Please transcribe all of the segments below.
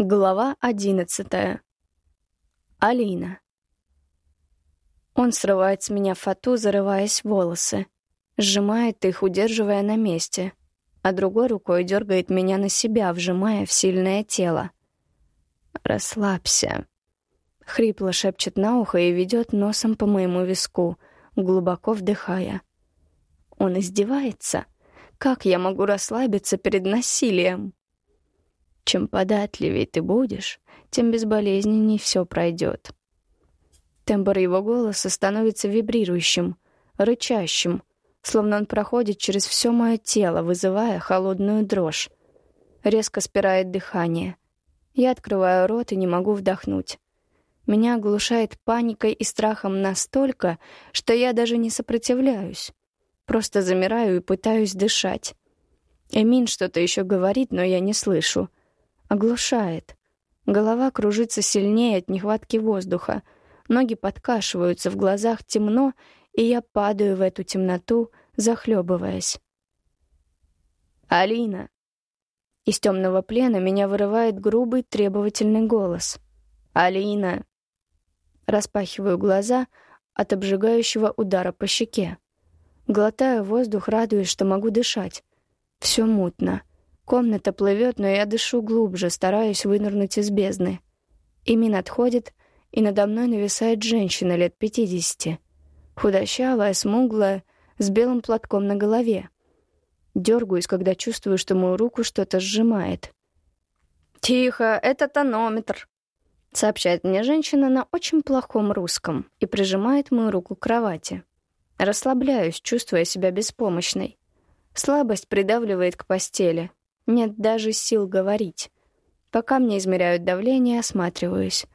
Глава одиннадцатая. Алина. Он срывает с меня фату, зарываясь в волосы. Сжимает их, удерживая на месте. А другой рукой дергает меня на себя, вжимая в сильное тело. «Расслабься», — хрипло шепчет на ухо и ведет носом по моему виску, глубоко вдыхая. Он издевается. Как я могу расслабиться перед насилием? Чем податливее ты будешь, тем безболезненней все пройдет. Тембр его голоса становится вибрирующим, рычащим, словно он проходит через все мое тело, вызывая холодную дрожь. Резко спирает дыхание. Я открываю рот и не могу вдохнуть. Меня оглушает паникой и страхом настолько, что я даже не сопротивляюсь. Просто замираю и пытаюсь дышать. Эмин что-то еще говорит, но я не слышу. Оглушает. Голова кружится сильнее от нехватки воздуха. Ноги подкашиваются, в глазах темно, и я падаю в эту темноту, захлебываясь. «Алина!» Из темного плена меня вырывает грубый, требовательный голос. «Алина!» Распахиваю глаза от обжигающего удара по щеке. Глотаю воздух, радуясь, что могу дышать. Все мутно. Комната плывет, но я дышу глубже, стараюсь вынырнуть из бездны. Имин отходит, и надо мной нависает женщина лет пятидесяти. Худощавая, смуглая, с белым платком на голове. Дергаюсь, когда чувствую, что мою руку что-то сжимает. «Тихо, это тонометр», — сообщает мне женщина на очень плохом русском и прижимает мою руку к кровати. Расслабляюсь, чувствуя себя беспомощной. Слабость придавливает к постели, нет даже сил говорить. Пока мне измеряют давление, осматриваюсь.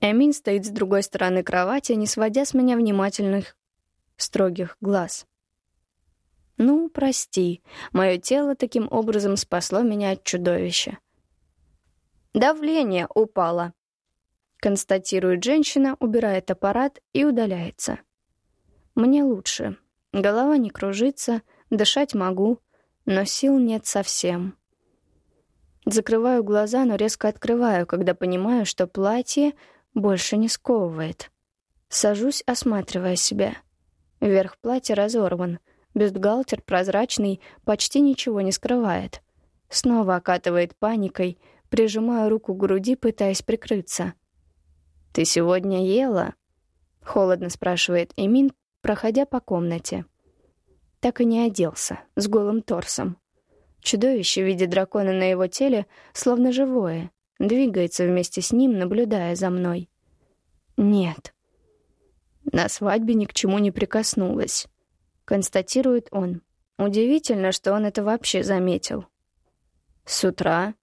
Эмин стоит с другой стороны кровати, не сводя с меня внимательных, строгих глаз. Ну, прости, мое тело таким образом спасло меня от чудовища. Давление упало, констатирует женщина, убирает аппарат и удаляется. Мне лучше. Голова не кружится, дышать могу, но сил нет совсем. Закрываю глаза, но резко открываю, когда понимаю, что платье больше не сковывает. Сажусь, осматривая себя. Верх платья разорван. Бюстгальтер прозрачный, почти ничего не скрывает. Снова окатывает паникой, прижимаю руку к груди, пытаясь прикрыться. «Ты сегодня ела?» — холодно спрашивает Эмин, проходя по комнате. Так и не оделся, с голым торсом. Чудовище в виде дракона на его теле словно живое, двигается вместе с ним, наблюдая за мной. Нет. На свадьбе ни к чему не прикоснулась, констатирует он. Удивительно, что он это вообще заметил. С утра?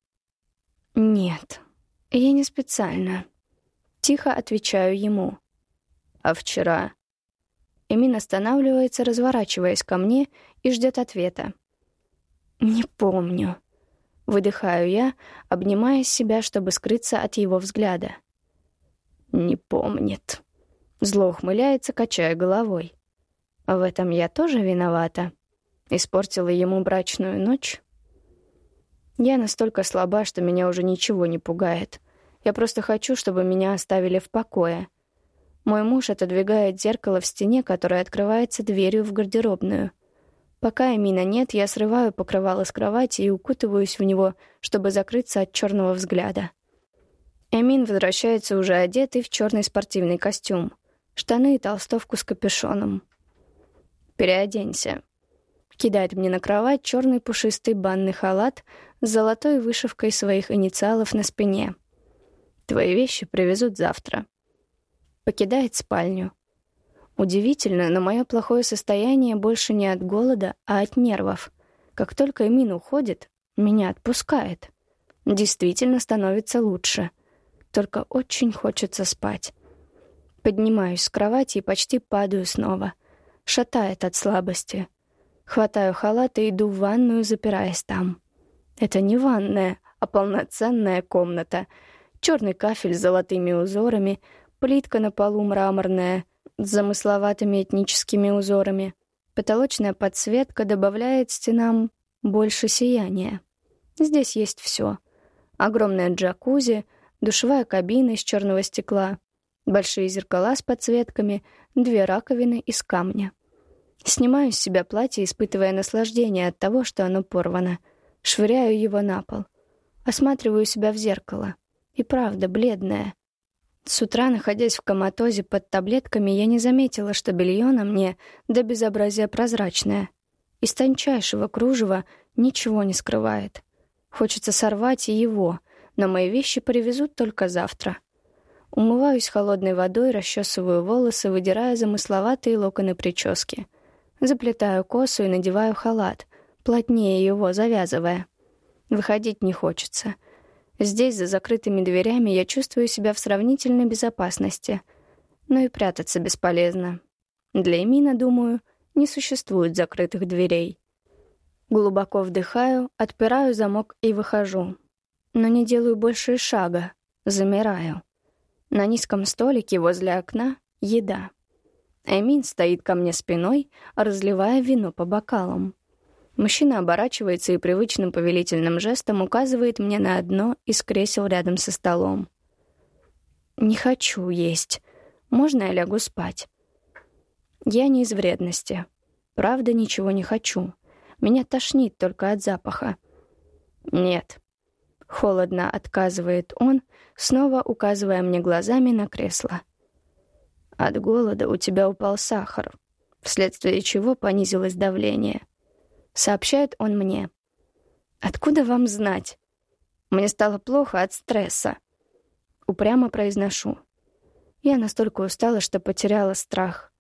Нет. Я не специально. Тихо отвечаю ему. А вчера? Эмин останавливается, разворачиваясь ко мне и ждет ответа. «Не помню». Выдыхаю я, обнимая себя, чтобы скрыться от его взгляда. «Не помнит». Зло ухмыляется, качая головой. «В этом я тоже виновата. Испортила ему брачную ночь?» Я настолько слаба, что меня уже ничего не пугает. Я просто хочу, чтобы меня оставили в покое. Мой муж отодвигает зеркало в стене, которое открывается дверью в гардеробную. Пока Эмина нет, я срываю покрывало с кровати и укутываюсь в него, чтобы закрыться от черного взгляда. Эмин возвращается уже одетый в черный спортивный костюм, штаны и толстовку с капюшоном. «Переоденься», кидает мне на кровать черный пушистый банный халат с золотой вышивкой своих инициалов на спине. «Твои вещи привезут завтра». Покидает спальню. Удивительно, но мое плохое состояние больше не от голода, а от нервов. Как только Эмин уходит, меня отпускает. Действительно становится лучше. Только очень хочется спать. Поднимаюсь с кровати и почти падаю снова. Шатает от слабости. Хватаю халат и иду в ванную, запираясь там. Это не ванная, а полноценная комната. Черный кафель с золотыми узорами, плитка на полу мраморная — с замысловатыми этническими узорами. Потолочная подсветка добавляет стенам больше сияния. Здесь есть все. Огромная джакузи, душевая кабина из черного стекла, большие зеркала с подсветками, две раковины из камня. Снимаю с себя платье, испытывая наслаждение от того, что оно порвано. Швыряю его на пол. Осматриваю себя в зеркало. И правда, бледная. С утра, находясь в коматозе под таблетками, я не заметила, что белье на мне до безобразия прозрачное. Из тончайшего кружева ничего не скрывает. Хочется сорвать и его, но мои вещи привезут только завтра. Умываюсь холодной водой, расчесываю волосы, выдирая замысловатые локоны прически. Заплетаю косу и надеваю халат, плотнее его завязывая. Выходить не хочется — Здесь, за закрытыми дверями, я чувствую себя в сравнительной безопасности. Но и прятаться бесполезно. Для Эмина, думаю, не существует закрытых дверей. Глубоко вдыхаю, отпираю замок и выхожу. Но не делаю больше шага, замираю. На низком столике возле окна — еда. Эмин стоит ко мне спиной, разливая вино по бокалам. Мужчина оборачивается и привычным повелительным жестом указывает мне на одно из кресел рядом со столом. «Не хочу есть. Можно я лягу спать?» Я не из вредности. Правда, ничего не хочу. Меня тошнит только от запаха. «Нет». Холодно отказывает он, снова указывая мне глазами на кресло. От голода у тебя упал сахар, вследствие чего понизилось давление. Сообщает он мне. «Откуда вам знать? Мне стало плохо от стресса». Упрямо произношу. Я настолько устала, что потеряла страх.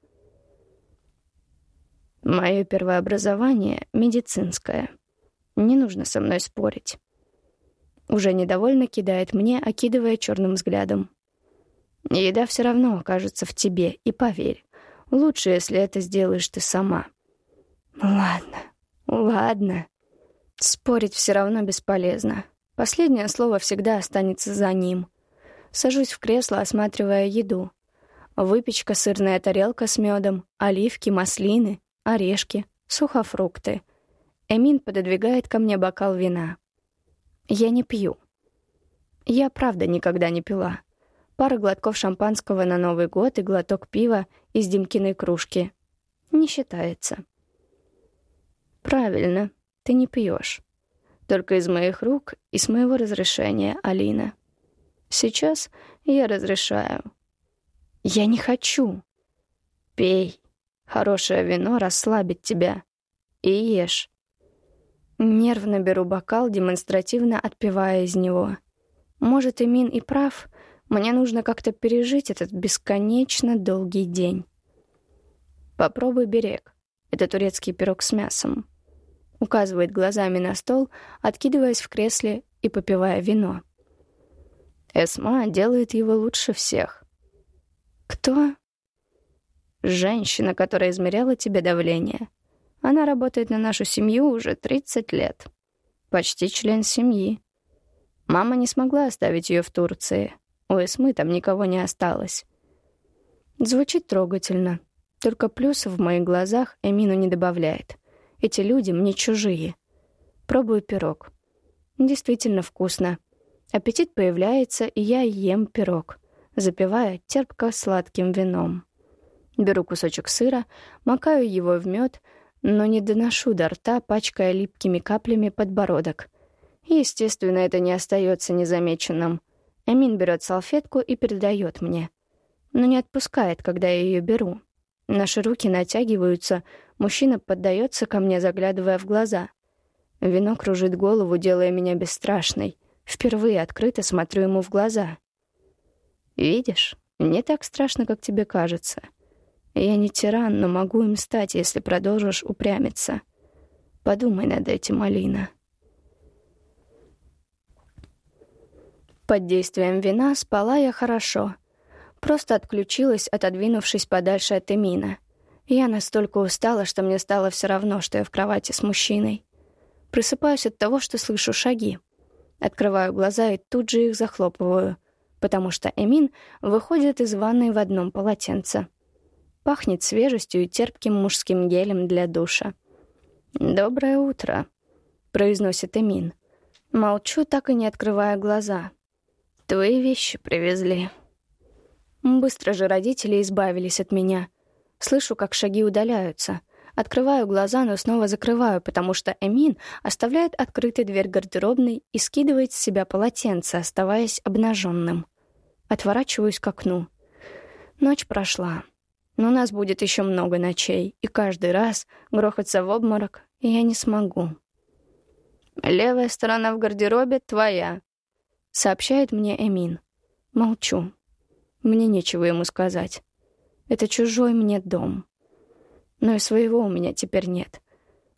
Мое первое образование — медицинское. Не нужно со мной спорить. Уже недовольно кидает мне, окидывая черным взглядом. Еда все равно окажется в тебе, и поверь, лучше, если это сделаешь ты сама. Ладно, Ладно. Спорить все равно бесполезно. Последнее слово всегда останется за ним. Сажусь в кресло, осматривая еду. Выпечка, сырная тарелка с медом, оливки, маслины, орешки, сухофрукты. Эмин пододвигает ко мне бокал вина. Я не пью. Я правда никогда не пила. Пара глотков шампанского на Новый год и глоток пива из Димкиной кружки. Не считается. «Правильно, ты не пьешь. Только из моих рук и с моего разрешения, Алина. Сейчас я разрешаю». «Я не хочу». «Пей. Хорошее вино расслабит тебя. И ешь». Нервно беру бокал, демонстративно отпивая из него. Может, Эмин и прав, мне нужно как-то пережить этот бесконечно долгий день. Попробуй берег. Это турецкий пирог с мясом указывает глазами на стол, откидываясь в кресле и попивая вино. Эсма делает его лучше всех. Кто? Женщина, которая измеряла тебе давление. Она работает на нашу семью уже 30 лет. Почти член семьи. Мама не смогла оставить ее в Турции. У Эсмы там никого не осталось. Звучит трогательно. Только плюсов в моих глазах Эмину не добавляет. Эти люди мне чужие. Пробую пирог. Действительно вкусно. Аппетит появляется, и я ем пирог, запивая терпко-сладким вином. Беру кусочек сыра, макаю его в мед, но не доношу до рта, пачкая липкими каплями подбородок. Естественно, это не остается незамеченным. Эмин берет салфетку и передает мне. Но не отпускает, когда я ее беру. Наши руки натягиваются, мужчина поддается ко мне, заглядывая в глаза. Вино кружит голову, делая меня бесстрашной. Впервые открыто смотрю ему в глаза. «Видишь, не так страшно, как тебе кажется. Я не тиран, но могу им стать, если продолжишь упрямиться. Подумай над этим, Алина». Под действием вина спала я хорошо — Просто отключилась, отодвинувшись подальше от Эмина. Я настолько устала, что мне стало все равно, что я в кровати с мужчиной. Просыпаюсь от того, что слышу шаги. Открываю глаза и тут же их захлопываю, потому что Эмин выходит из ванной в одном полотенце. Пахнет свежестью и терпким мужским гелем для душа. «Доброе утро», — произносит Эмин. Молчу, так и не открывая глаза. Твои вещи привезли. Быстро же родители избавились от меня. Слышу, как шаги удаляются. Открываю глаза, но снова закрываю, потому что Эмин оставляет открытой дверь гардеробной и скидывает с себя полотенце, оставаясь обнаженным. Отворачиваюсь к окну. Ночь прошла. Но у нас будет еще много ночей, и каждый раз грохаться в обморок я не смогу. «Левая сторона в гардеробе твоя», — сообщает мне Эмин. Молчу. Мне нечего ему сказать. Это чужой мне дом. Но и своего у меня теперь нет.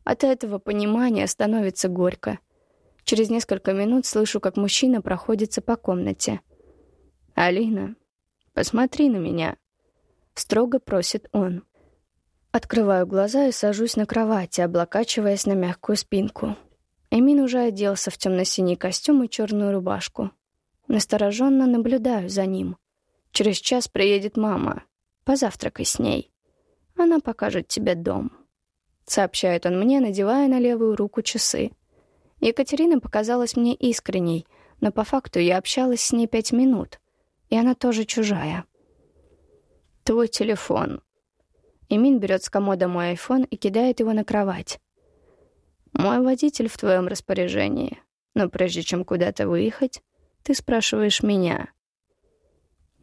От этого понимания становится горько. Через несколько минут слышу, как мужчина проходится по комнате. «Алина, посмотри на меня», — строго просит он. Открываю глаза и сажусь на кровати, облокачиваясь на мягкую спинку. Эмин уже оделся в темно-синий костюм и черную рубашку. Настороженно наблюдаю за ним. Через час приедет мама. Позавтракай с ней. Она покажет тебе дом», — сообщает он мне, надевая на левую руку часы. Екатерина показалась мне искренней, но по факту я общалась с ней пять минут, и она тоже чужая. «Твой телефон». Эмин берет с комода мой айфон и кидает его на кровать. «Мой водитель в твоем распоряжении, но прежде чем куда-то выехать, ты спрашиваешь меня».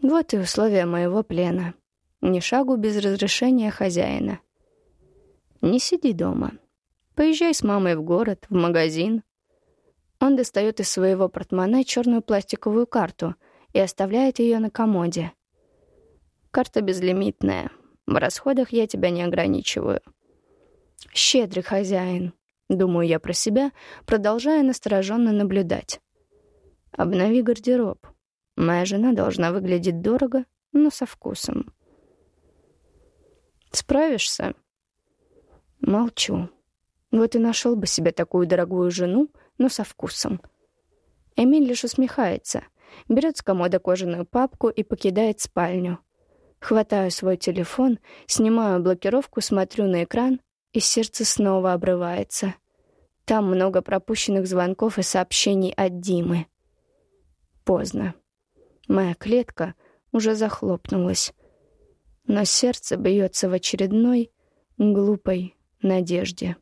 Вот и условия моего плена. Ни шагу без разрешения хозяина. Не сиди дома. Поезжай с мамой в город, в магазин. Он достает из своего портмоне черную пластиковую карту и оставляет ее на комоде. Карта безлимитная. В расходах я тебя не ограничиваю. Щедрый хозяин. Думаю я про себя, продолжая настороженно наблюдать. Обнови гардероб. Моя жена должна выглядеть дорого, но со вкусом. Справишься? Молчу. Вот и нашел бы себе такую дорогую жену, но со вкусом. Эмиль лишь усмехается, берет с комода кожаную папку и покидает спальню. Хватаю свой телефон, снимаю блокировку, смотрю на экран, и сердце снова обрывается. Там много пропущенных звонков и сообщений от Димы. Поздно. Моя клетка уже захлопнулась но сердце бьется в очередной глупой надежде.